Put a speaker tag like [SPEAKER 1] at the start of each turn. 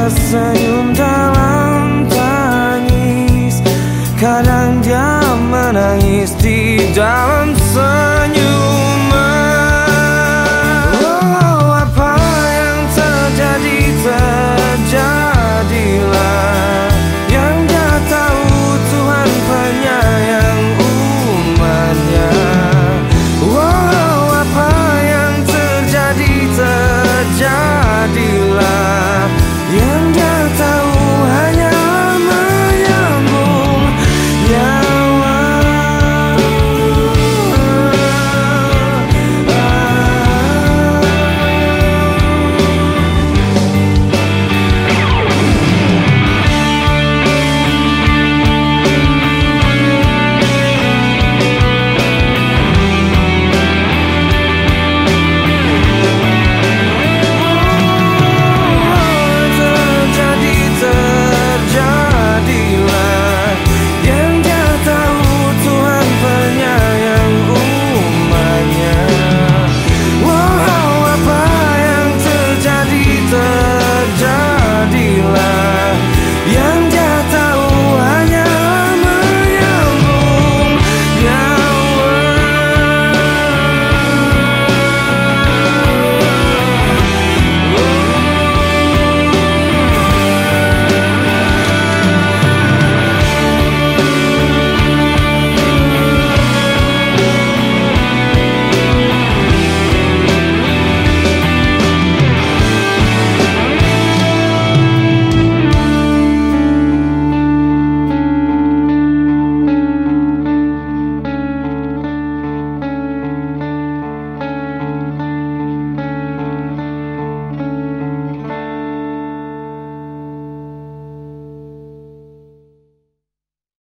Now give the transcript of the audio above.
[SPEAKER 1] tersenyum dalam tangis. Kadang dia menangis di dalam tangis